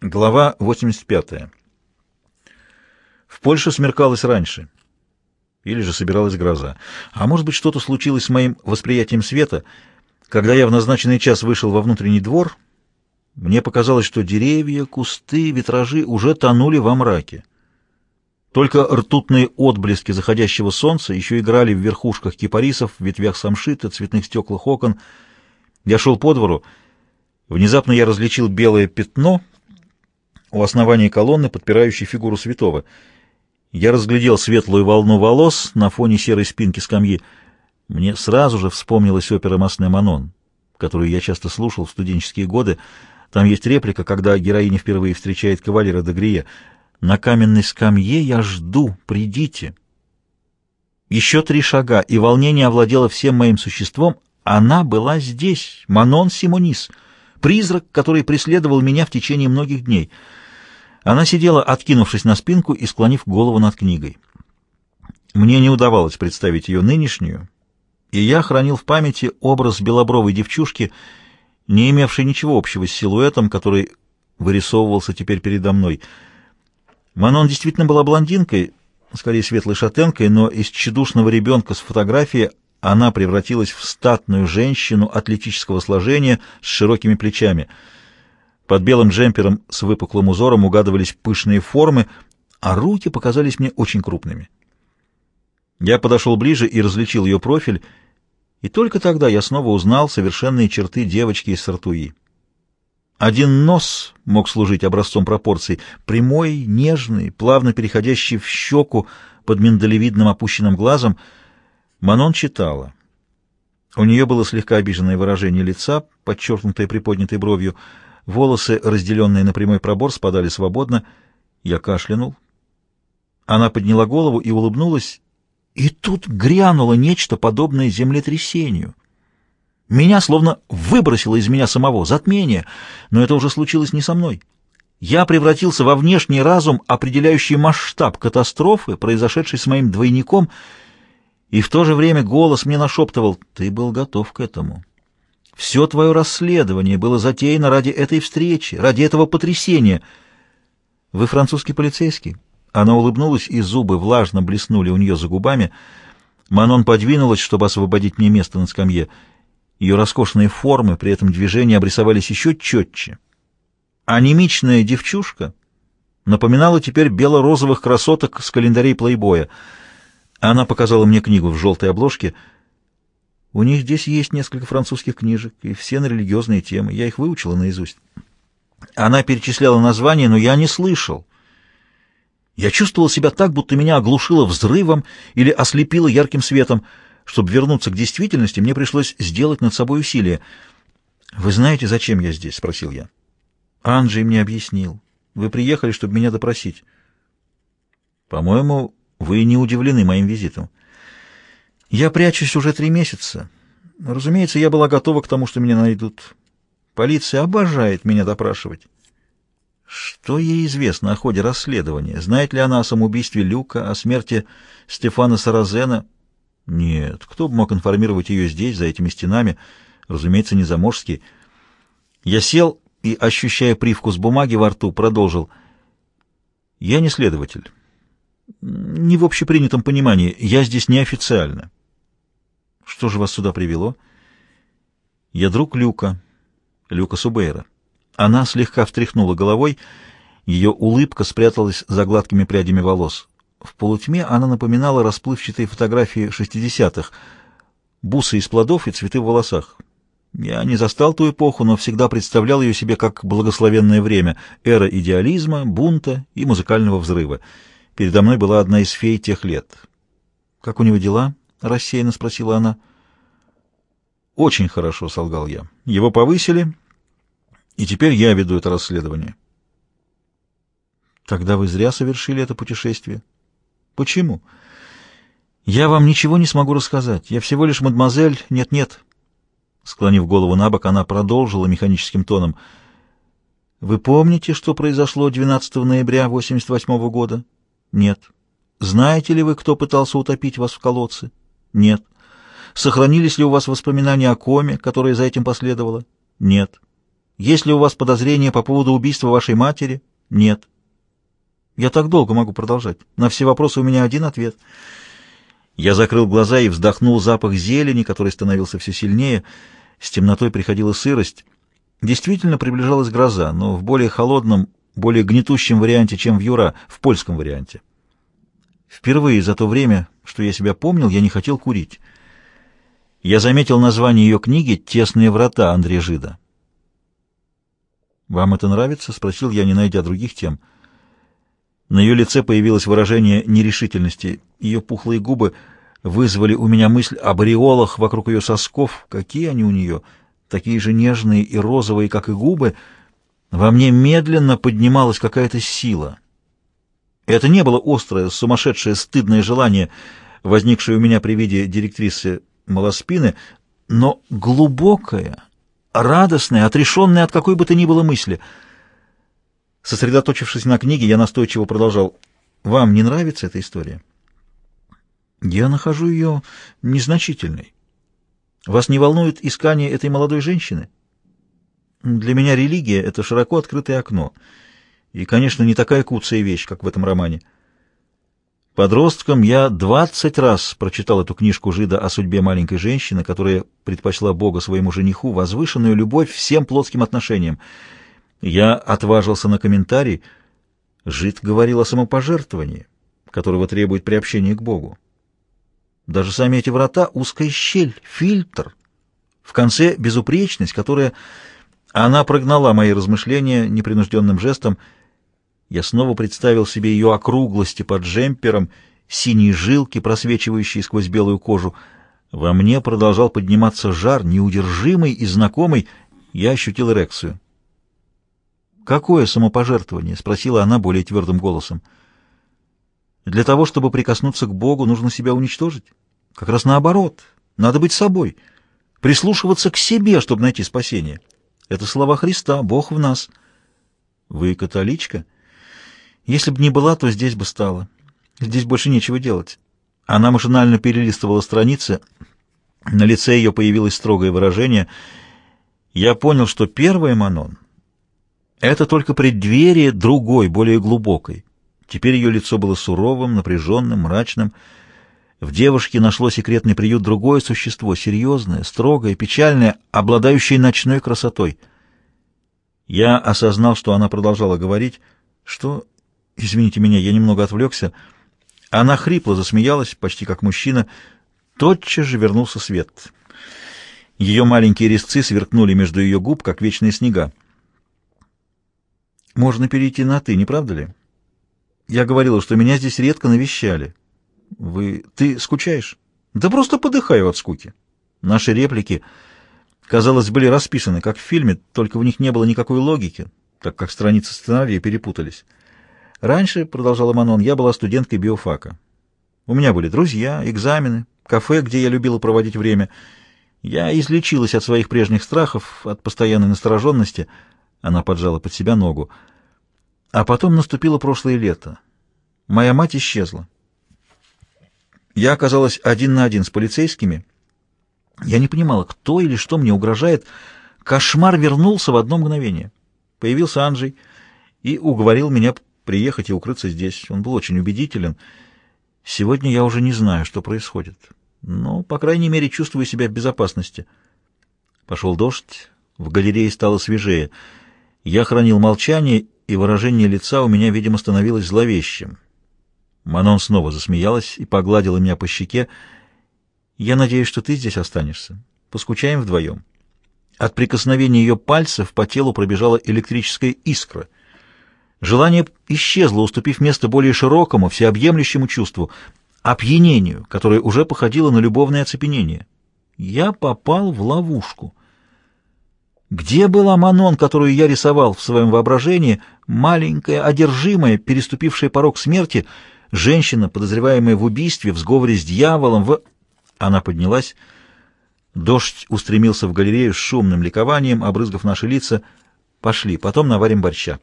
Глава 85. В Польше смеркалось раньше. Или же собиралась гроза. А может быть, что-то случилось с моим восприятием света. Когда я в назначенный час вышел во внутренний двор, мне показалось, что деревья, кусты, витражи уже тонули во мраке. Только ртутные отблески заходящего солнца еще играли в верхушках кипарисов, в ветвях самшита, цветных стеклах окон. Я шел по двору. Внезапно я различил белое пятно — у основания колонны, подпирающей фигуру святого. Я разглядел светлую волну волос на фоне серой спинки скамьи. Мне сразу же вспомнилась опера «Масне Манон», которую я часто слушал в студенческие годы. Там есть реплика, когда героиня впервые встречает кавалера Дегрие. «На каменной скамье я жду, придите». Еще три шага, и волнение овладело всем моим существом. Она была здесь, Манон Симонис, призрак, который преследовал меня в течение многих дней — она сидела, откинувшись на спинку и склонив голову над книгой. Мне не удавалось представить ее нынешнюю, и я хранил в памяти образ белобровой девчушки, не имевшей ничего общего с силуэтом, который вырисовывался теперь передо мной. Манон действительно была блондинкой, скорее светлой шатенкой, но из тщедушного ребенка с фотографии она превратилась в статную женщину атлетического сложения с широкими плечами — под белым джемпером с выпуклым узором угадывались пышные формы, а руки показались мне очень крупными. Я подошел ближе и различил ее профиль, и только тогда я снова узнал совершенные черты девочки из Сартуи. Один нос мог служить образцом пропорций, прямой, нежный, плавно переходящий в щеку под миндалевидным опущенным глазом. Манон читала. У нее было слегка обиженное выражение лица, подчеркнутое приподнятой бровью — Волосы, разделенные на прямой пробор, спадали свободно. Я кашлянул. Она подняла голову и улыбнулась, и тут грянуло нечто подобное землетрясению. Меня словно выбросило из меня самого, затмение, но это уже случилось не со мной. Я превратился во внешний разум, определяющий масштаб катастрофы, произошедшей с моим двойником, и в то же время голос мне нашептывал «Ты был готов к этому». Все твое расследование было затеяно ради этой встречи, ради этого потрясения. Вы французский полицейский?» Она улыбнулась, и зубы влажно блеснули у нее за губами. Манон подвинулась, чтобы освободить мне место на скамье. Ее роскошные формы при этом движении обрисовались еще четче. Анемичная девчушка напоминала теперь бело-розовых красоток с календарей плейбоя. Она показала мне книгу в желтой обложке — у них здесь есть несколько французских книжек, и все на религиозные темы. Я их выучила наизусть. Она перечисляла названия, но я не слышал. Я чувствовал себя так, будто меня оглушило взрывом или ослепило ярким светом. Чтобы вернуться к действительности, мне пришлось сделать над собой усилие. «Вы знаете, зачем я здесь?» — спросил я. Анджей мне объяснил. «Вы приехали, чтобы меня допросить». «По-моему, вы не удивлены моим визитом». Я прячусь уже три месяца. Разумеется, я была готова к тому, что меня найдут. Полиция обожает меня допрашивать. Что ей известно о ходе расследования? Знает ли она о самоубийстве Люка, о смерти Стефана Саразена? Нет, кто бы мог информировать ее здесь, за этими стенами? Разумеется, не заморский. Я сел и, ощущая привкус бумаги во рту, продолжил. Я не следователь. Не в общепринятом понимании. Я здесь неофициально. Что же вас сюда привело? Я друг Люка, Люка Субейра. Она слегка встряхнула головой, ее улыбка спряталась за гладкими прядями волос. В полутьме она напоминала расплывчатые фотографии шестидесятых, бусы из плодов и цветы в волосах. Я не застал ту эпоху, но всегда представлял ее себе как благословенное время, эра идеализма, бунта и музыкального взрыва. Передо мной была одна из фей тех лет. «Как у него дела?» — рассеянно спросила она. «Очень хорошо», — солгал я. «Его повысили, и теперь я веду это расследование». «Тогда вы зря совершили это путешествие». «Почему?» «Я вам ничего не смогу рассказать. Я всего лишь мадемуазель нет-нет». Склонив голову на бок, она продолжила механическим тоном. «Вы помните, что произошло 12 ноября 88 года?» «Нет». «Знаете ли вы, кто пытался утопить вас в колодце?» Нет. Сохранились ли у вас воспоминания о коме, которое за этим последовало? Нет. Есть ли у вас подозрения по поводу убийства вашей матери? Нет. Я так долго могу продолжать. На все вопросы у меня один ответ. Я закрыл глаза и вздохнул запах зелени, который становился все сильнее. С темнотой приходила сырость. Действительно приближалась гроза, но в более холодном, более гнетущем варианте, чем в Юра, в польском варианте. Впервые за то время, что я себя помнил, я не хотел курить. Я заметил название ее книги «Тесные врата» Андрея Жида. «Вам это нравится?» — спросил я, не найдя других тем. На ее лице появилось выражение нерешительности. Ее пухлые губы вызвали у меня мысль об ореолах вокруг ее сосков. Какие они у нее? Такие же нежные и розовые, как и губы. Во мне медленно поднималась какая-то сила. Это не было острое, сумасшедшее, стыдное желание, возникшее у меня при виде директрисы Малоспины, но глубокое, радостное, отрешенное от какой бы то ни было мысли. Сосредоточившись на книге, я настойчиво продолжал. «Вам не нравится эта история?» «Я нахожу ее незначительной. Вас не волнует искание этой молодой женщины?» «Для меня религия — это широко открытое окно. И, конечно, не такая куцая вещь, как в этом романе». Подростком я двадцать раз прочитал эту книжку Жида о судьбе маленькой женщины, которая предпочла Бога своему жениху, возвышенную любовь всем плотским отношениям. Я отважился на комментарий. Жид говорил о самопожертвовании, которого требует приобщение к Богу. Даже сами эти врата — узкая щель, фильтр. В конце — безупречность, которая... Она прогнала мои размышления непринужденным жестом — я снова представил себе ее округлости под джемпером, синие жилки, просвечивающие сквозь белую кожу. Во мне продолжал подниматься жар, неудержимый и знакомый. Я ощутил эрекцию. «Какое самопожертвование?» — спросила она более твердым голосом. «Для того, чтобы прикоснуться к Богу, нужно себя уничтожить? Как раз наоборот. Надо быть собой. Прислушиваться к себе, чтобы найти спасение. Это слова Христа. Бог в нас». «Вы католичка?» Если бы не была, то здесь бы стала. Здесь больше нечего делать. Она машинально перелистывала страницы. На лице ее появилось строгое выражение. Я понял, что первое Манон — это только преддверие другой, более глубокой. Теперь ее лицо было суровым, напряженным, мрачным. В девушке нашло секретный приют другое существо, серьезное, строгое, печальное, обладающее ночной красотой. Я осознал, что она продолжала говорить, что Извините меня, я немного отвлекся. Она хрипло засмеялась, почти как мужчина. Тотчас же вернулся свет. Ее маленькие резцы сверкнули между ее губ, как вечные снега. «Можно перейти на «ты», не правда ли? Я говорила, что меня здесь редко навещали. Вы... Ты скучаешь?» «Да просто подыхаю от скуки». Наши реплики, казалось, были расписаны, как в фильме, только в них не было никакой логики, так как страницы сценария перепутались. Раньше, — продолжала Манон, — я была студенткой биофака. У меня были друзья, экзамены, кафе, где я любила проводить время. Я излечилась от своих прежних страхов, от постоянной настороженности. Она поджала под себя ногу. А потом наступило прошлое лето. Моя мать исчезла. Я оказалась один на один с полицейскими. Я не понимала, кто или что мне угрожает. Кошмар вернулся в одно мгновение. Появился Анджей и уговорил меня приехать и укрыться здесь. Он был очень убедителен. Сегодня я уже не знаю, что происходит. Но, по крайней мере, чувствую себя в безопасности. Пошел дождь, в галерее стало свежее. Я хранил молчание, и выражение лица у меня, видимо, становилось зловещим. Манон снова засмеялась и погладила меня по щеке. «Я надеюсь, что ты здесь останешься. Поскучаем вдвоем». От прикосновения ее пальцев по телу пробежала электрическая искра — Желание исчезло, уступив место более широкому, всеобъемлющему чувству, опьянению, которое уже походило на любовное оцепенение. Я попал в ловушку. Где была Манон, которую я рисовал в своем воображении, маленькая, одержимая, переступившая порог смерти, женщина, подозреваемая в убийстве, в сговоре с дьяволом, в... Она поднялась. Дождь устремился в галерею с шумным ликованием, обрызгав наши лица. «Пошли, потом наварим борща».